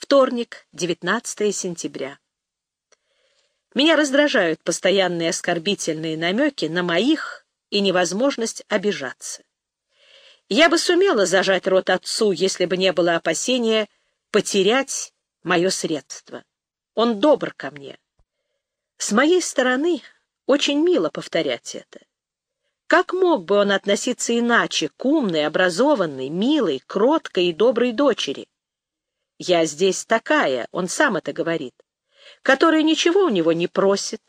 Вторник, 19 сентября. Меня раздражают постоянные оскорбительные намеки на моих и невозможность обижаться. Я бы сумела зажать рот отцу, если бы не было опасения потерять мое средство. Он добр ко мне. С моей стороны очень мило повторять это. Как мог бы он относиться иначе к умной, образованной, милой, кроткой и доброй дочери? Я здесь такая, он сам это говорит, которая ничего у него не просит,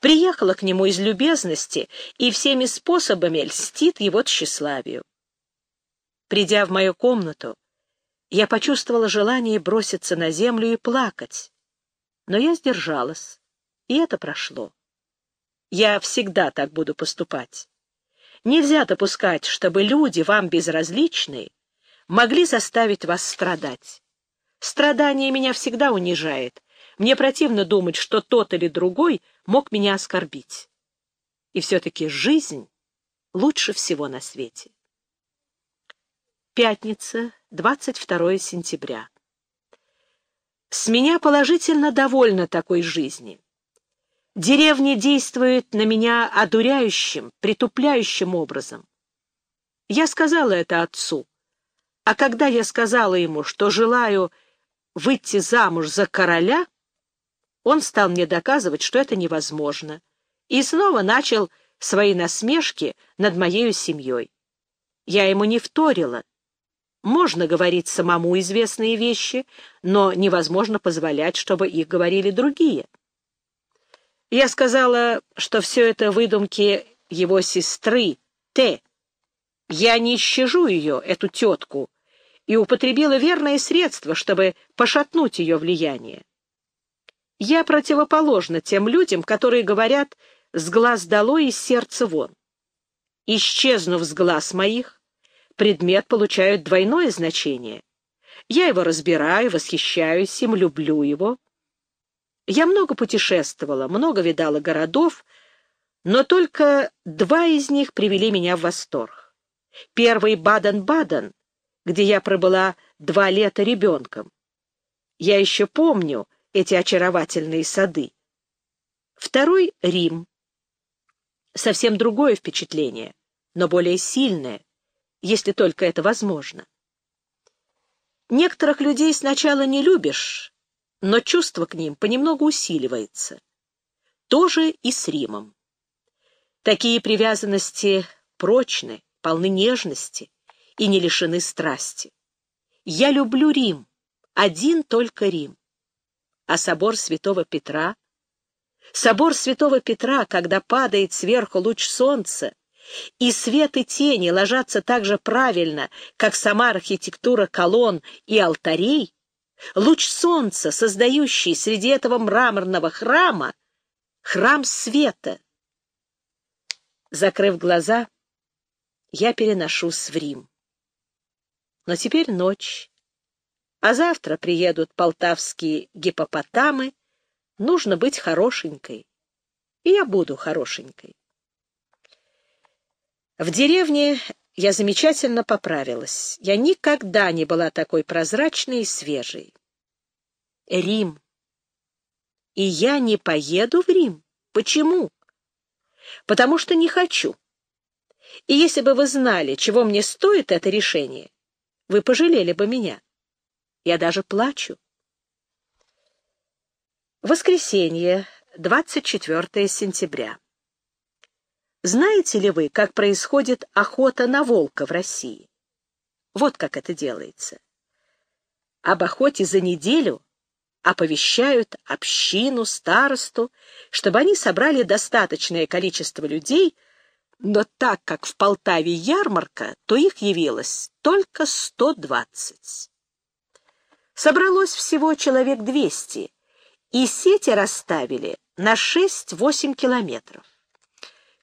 приехала к нему из любезности и всеми способами льстит его тщеславию. Придя в мою комнату, я почувствовала желание броситься на землю и плакать, но я сдержалась, и это прошло. Я всегда так буду поступать. Нельзя допускать, чтобы люди, вам безразличные, могли заставить вас страдать. Страдание меня всегда унижает. Мне противно думать, что тот или другой мог меня оскорбить. И все-таки жизнь лучше всего на свете. Пятница, 22 сентября. С меня положительно довольна такой жизни. Деревня действует на меня одуряющим, притупляющим образом. Я сказала это отцу, а когда я сказала ему, что желаю выйти замуж за короля, он стал мне доказывать, что это невозможно, и снова начал свои насмешки над моей семьей. Я ему не вторила. Можно говорить самому известные вещи, но невозможно позволять, чтобы их говорили другие. Я сказала, что все это выдумки его сестры, Т. Я не щажу ее, эту тетку, и употребила верное средство, чтобы пошатнуть ее влияние. Я противоположна тем людям, которые говорят «с глаз долой и сердца вон». Исчезнув с глаз моих, предмет получает двойное значение. Я его разбираю, восхищаюсь им, люблю его. Я много путешествовала, много видала городов, но только два из них привели меня в восторг. Первый — Баден-Баден, где я пробыла два лета ребенком. Я еще помню эти очаровательные сады. Второй — Рим. Совсем другое впечатление, но более сильное, если только это возможно. Некоторых людей сначала не любишь, но чувство к ним понемногу усиливается. То же и с Римом. Такие привязанности прочны, полны нежности и не лишены страсти. Я люблю Рим, один только Рим. А собор святого Петра? Собор святого Петра, когда падает сверху луч солнца, и свет и тени ложатся так же правильно, как сама архитектура колонн и алтарей, луч солнца, создающий среди этого мраморного храма, храм света. Закрыв глаза, я переношусь в Рим. Но теперь ночь, а завтра приедут полтавские гипопотамы, нужно быть хорошенькой, и я буду хорошенькой. В деревне я замечательно поправилась. Я никогда не была такой прозрачной и свежей. Рим. И я не поеду в Рим. Почему? Потому что не хочу. И если бы вы знали, чего мне стоит это решение, вы пожалели бы меня. Я даже плачу. Воскресенье, 24 сентября. Знаете ли вы, как происходит охота на волка в России? Вот как это делается. Об охоте за неделю оповещают общину, старосту, чтобы они собрали достаточное количество людей, но так как в Полтаве ярмарка, то их явилось только 120. Собралось всего человек 200, и сети расставили на 6-8 километров.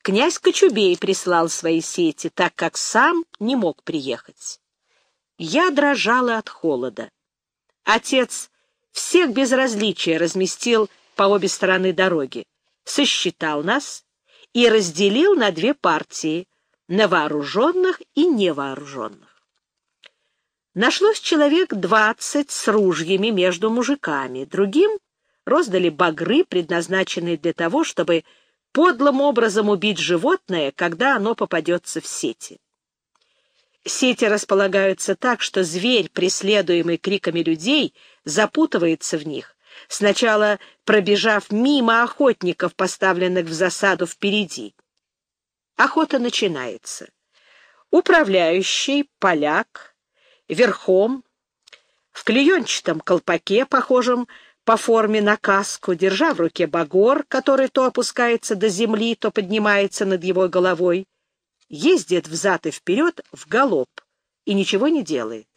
Князь Кочубей прислал свои сети, так как сам не мог приехать. Я дрожала от холода. Отец всех без различия разместил по обе стороны дороги, сосчитал нас и разделил на две партии — на вооруженных и невооруженных. Нашлось человек двадцать с ружьями между мужиками, другим роздали багры, предназначенные для того, чтобы подлым образом убить животное, когда оно попадется в сети. Сети располагаются так, что зверь, преследуемый криками людей, запутывается в них, сначала пробежав мимо охотников, поставленных в засаду впереди. Охота начинается. Управляющий, поляк, верхом, в клеенчатом колпаке, похожем по форме на каску, держа в руке багор, который то опускается до земли, то поднимается над его головой, ездит взад и вперед в галоп и ничего не делает.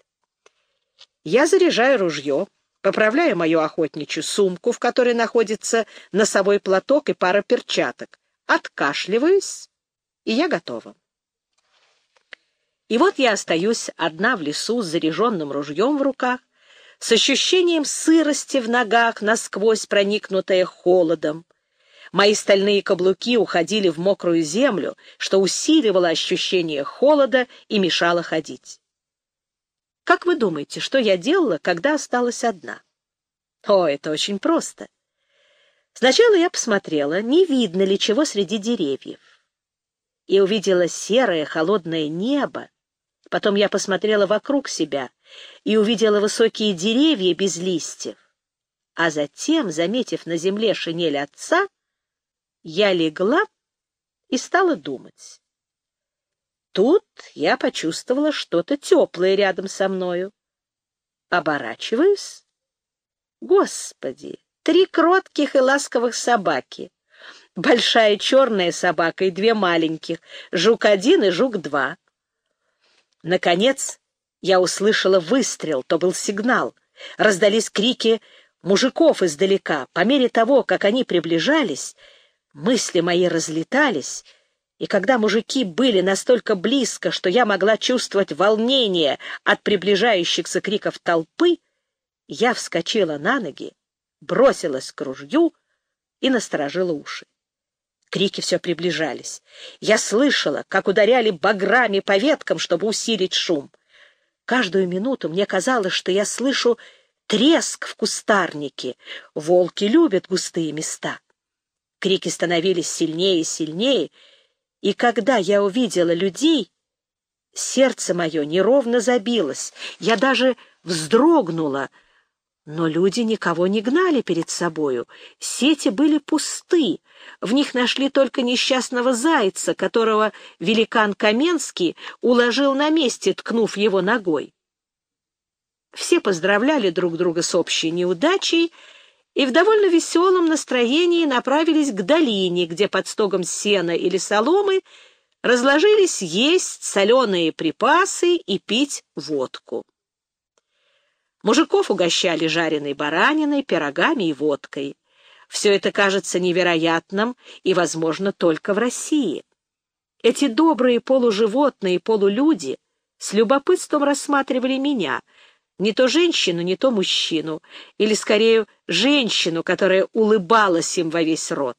Я заряжаю ружье, поправляю мою охотничью сумку, в которой находится носовой платок и пара перчаток, откашливаюсь, и я готова. И вот я остаюсь одна в лесу с заряженным ружьем в руках, с ощущением сырости в ногах, насквозь проникнутая холодом. Мои стальные каблуки уходили в мокрую землю, что усиливало ощущение холода и мешало ходить. Как вы думаете, что я делала, когда осталась одна? О, это очень просто. Сначала я посмотрела, не видно ли чего среди деревьев, и увидела серое холодное небо. Потом я посмотрела вокруг себя и увидела высокие деревья без листьев. А затем, заметив на земле шинель отца, я легла и стала думать. Тут я почувствовала что-то теплое рядом со мною. Оборачиваюсь. Господи, три кротких и ласковых собаки. Большая черная собака и две маленьких, жук один и жук два. Наконец, я услышала выстрел, то был сигнал. Раздались крики мужиков издалека. По мере того, как они приближались, мысли мои разлетались, и когда мужики были настолько близко, что я могла чувствовать волнение от приближающихся криков толпы, я вскочила на ноги, бросилась к ружью и насторожила уши. Крики все приближались. Я слышала, как ударяли баграми по веткам, чтобы усилить шум. Каждую минуту мне казалось, что я слышу треск в кустарнике. Волки любят густые места. Крики становились сильнее и сильнее, и когда я увидела людей, сердце мое неровно забилось. Я даже вздрогнула, но люди никого не гнали перед собою. Сети были пусты, в них нашли только несчастного зайца, которого великан Каменский уложил на месте, ткнув его ногой. Все поздравляли друг друга с общей неудачей и в довольно веселом настроении направились к долине, где под стогом сена или соломы разложились есть соленые припасы и пить водку. Мужиков угощали жареной бараниной, пирогами и водкой. Все это кажется невероятным и, возможно, только в России. Эти добрые полуживотные полулюди с любопытством рассматривали меня, не то женщину, не то мужчину, или, скорее, женщину, которая улыбалась им во весь рот.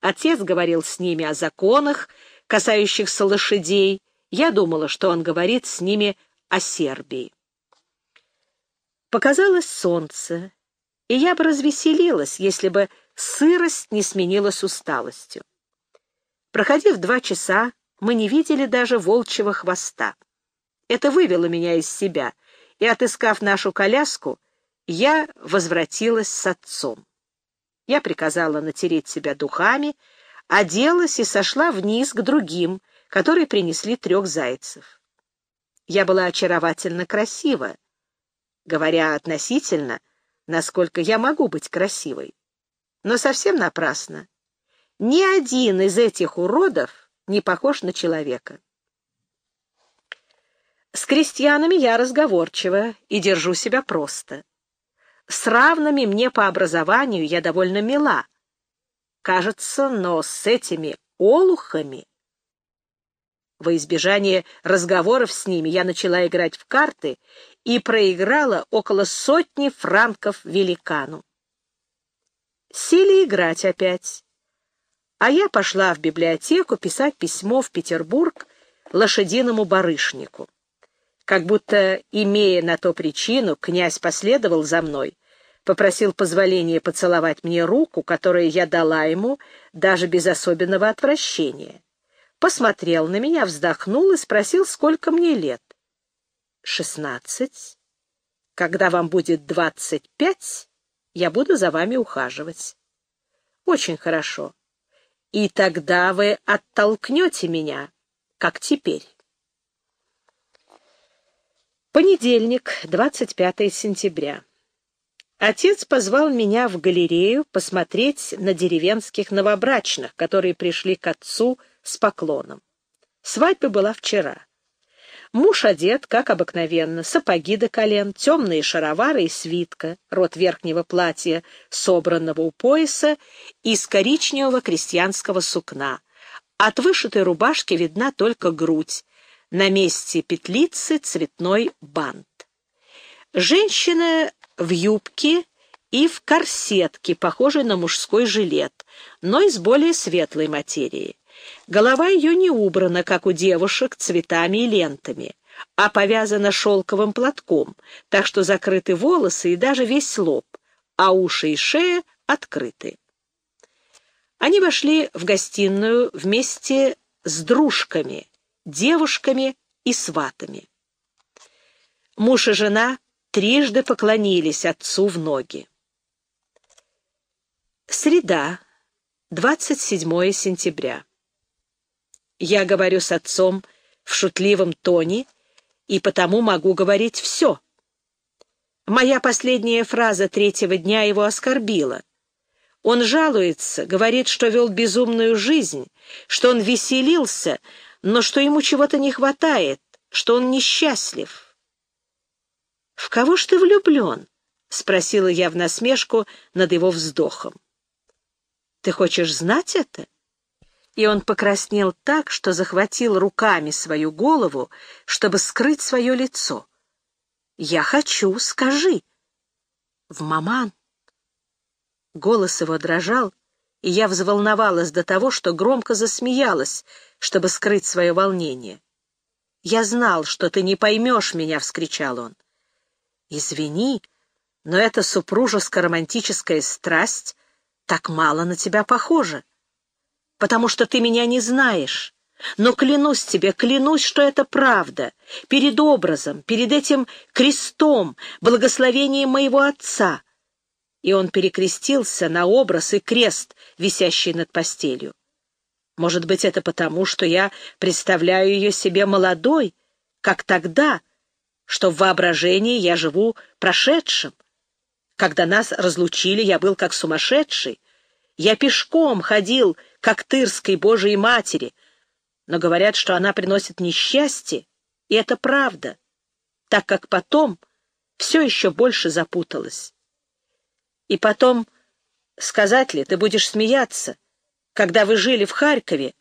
Отец говорил с ними о законах, касающихся лошадей. Я думала, что он говорит с ними о Сербии. Показалось солнце, и я бы развеселилась, если бы сырость не сменилась усталостью. Проходив два часа, мы не видели даже волчьего хвоста. Это вывело меня из себя, и, отыскав нашу коляску, я возвратилась с отцом. Я приказала натереть себя духами, оделась и сошла вниз к другим, которые принесли трех зайцев. Я была очаровательно красива, говоря относительно — насколько я могу быть красивой. Но совсем напрасно. Ни один из этих уродов не похож на человека. С крестьянами я разговорчива и держу себя просто. С равными мне по образованию я довольно мила. Кажется, но с этими олухами... Во избежание разговоров с ними я начала играть в карты и проиграла около сотни франков великану. Сели играть опять. А я пошла в библиотеку писать письмо в Петербург лошадиному барышнику. Как будто, имея на то причину, князь последовал за мной, попросил позволения поцеловать мне руку, которую я дала ему, даже без особенного отвращения. Посмотрел на меня, вздохнул и спросил, сколько мне лет. «Шестнадцать. Когда вам будет двадцать пять, я буду за вами ухаживать». «Очень хорошо. И тогда вы оттолкнете меня, как теперь». Понедельник, 25 сентября. Отец позвал меня в галерею посмотреть на деревенских новобрачных, которые пришли к отцу с поклоном. Свадьба была вчера. Муж одет, как обыкновенно, сапоги до колен, темные шаровары и свитка, рот верхнего платья, собранного у пояса, из коричневого крестьянского сукна. От вышитой рубашки видна только грудь, на месте петлицы цветной бант. Женщина в юбке и в корсетке, похожей на мужской жилет, но из более светлой материи. Голова ее не убрана, как у девушек, цветами и лентами, а повязана шелковым платком, так что закрыты волосы и даже весь лоб, а уши и шея открыты. Они вошли в гостиную вместе с дружками, девушками и сватами. Муж и жена трижды поклонились отцу в ноги. Среда, 27 сентября. Я говорю с отцом в шутливом тоне, и потому могу говорить все. Моя последняя фраза третьего дня его оскорбила. Он жалуется, говорит, что вел безумную жизнь, что он веселился, но что ему чего-то не хватает, что он несчастлив. «В кого ж ты влюблен?» — спросила я в насмешку над его вздохом. «Ты хочешь знать это?» И он покраснел так, что захватил руками свою голову, чтобы скрыть свое лицо. «Я хочу, скажи!» «В маман!» Голос его дрожал, и я взволновалась до того, что громко засмеялась, чтобы скрыть свое волнение. «Я знал, что ты не поймешь меня!» — вскричал он. Извини, но эта супружеско-романтическая страсть так мало на тебя похожа, потому что ты меня не знаешь. Но клянусь тебе, клянусь, что это правда, перед образом, перед этим крестом, благословением моего отца. И он перекрестился на образ и крест, висящий над постелью. Может быть, это потому, что я представляю ее себе молодой, как тогда, что в воображении я живу прошедшим. Когда нас разлучили, я был как сумасшедший. Я пешком ходил к Актырской Божией Матери, но говорят, что она приносит несчастье, и это правда, так как потом все еще больше запуталось. И потом, сказать ли, ты будешь смеяться, когда вы жили в Харькове,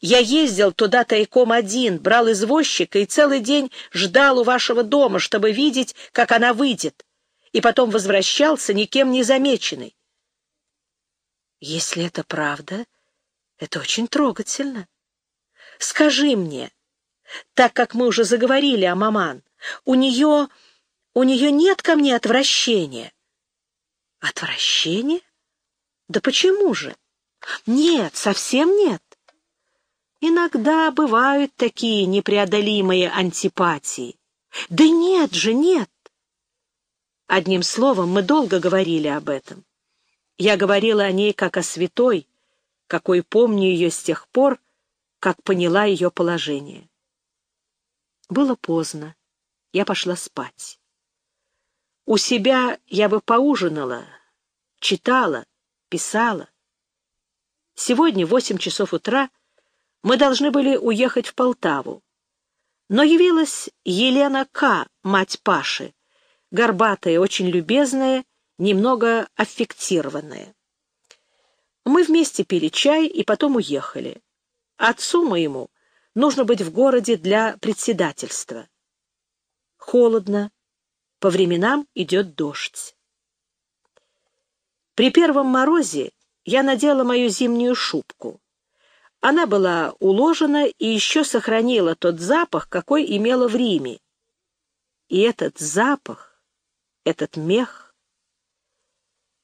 я ездил туда тайком один, брал извозчика и целый день ждал у вашего дома, чтобы видеть, как она выйдет, и потом возвращался никем не замеченный. Если это правда, это очень трогательно. Скажи мне, так как мы уже заговорили о маман, у нее... у нее нет ко мне отвращения? Отвращение? Да почему же? Нет, совсем нет. Иногда бывают такие непреодолимые антипатии. Да нет же, нет. Одним словом, мы долго говорили об этом. Я говорила о ней как о святой, какой помню ее с тех пор, как поняла ее положение. Было поздно. Я пошла спать. У себя я бы поужинала, читала, писала. Сегодня в восемь часов утра мы должны были уехать в Полтаву. Но явилась Елена К., мать Паши, горбатая, очень любезная, немного аффектированная. Мы вместе пили чай и потом уехали. Отцу моему нужно быть в городе для председательства. Холодно, по временам идет дождь. При первом морозе я надела мою зимнюю шубку. Она была уложена и еще сохранила тот запах, какой имела в Риме. И этот запах, этот мех.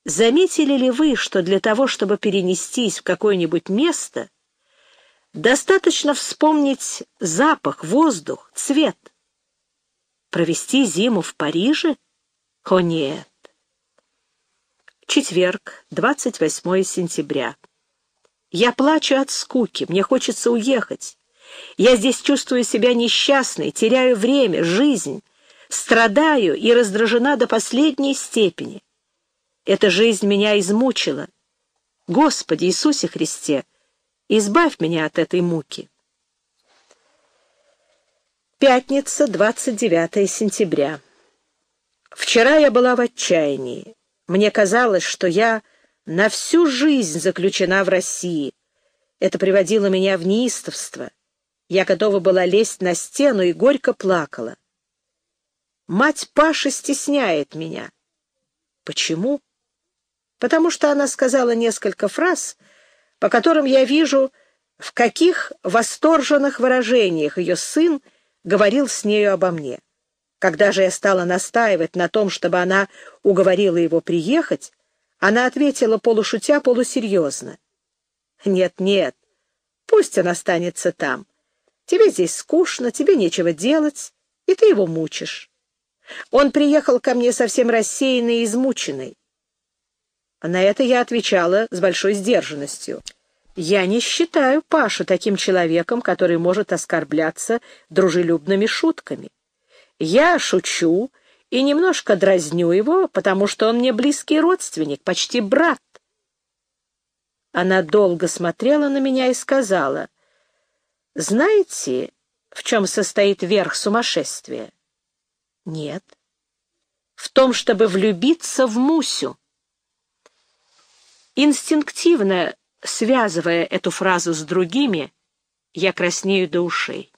Заметили ли вы, что для того, чтобы перенестись в какое-нибудь место, достаточно вспомнить запах, воздух, цвет? Провести зиму в Париже? О нет! Четверг, 28 сентября. Я плачу от скуки, мне хочется уехать. Я здесь чувствую себя несчастной, теряю время, жизнь, страдаю и раздражена до последней степени. Эта жизнь меня измучила. Господи Иисусе Христе, избавь меня от этой муки. Пятница, 29 сентября. Вчера я была в отчаянии. Мне казалось, что я на всю жизнь заключена в России. Это приводило меня в неистовство. Я готова была лезть на стену и горько плакала. Мать Паши стесняет меня. Почему? Потому что она сказала несколько фраз, по которым я вижу, в каких восторженных выражениях ее сын говорил с нею обо мне. Когда же я стала настаивать на том, чтобы она уговорила его приехать, она ответила полушутя, полусерьезно. «Нет, нет, пусть он останется там. Тебе здесь скучно, тебе нечего делать, и ты его мучишь. Он приехал ко мне совсем рассеянный и измученный. На это я отвечала с большой сдержанностью. Я не считаю Пашу таким человеком, который может оскорбляться дружелюбными шутками. Я шучу и немножко дразню его, потому что он мне близкий родственник, почти брат. Она долго смотрела на меня и сказала, «Знаете, в чем состоит верх сумасшествия?» «Нет». «В том, чтобы влюбиться в Мусю». Инстинктивно связывая эту фразу с другими, я краснею до ушей.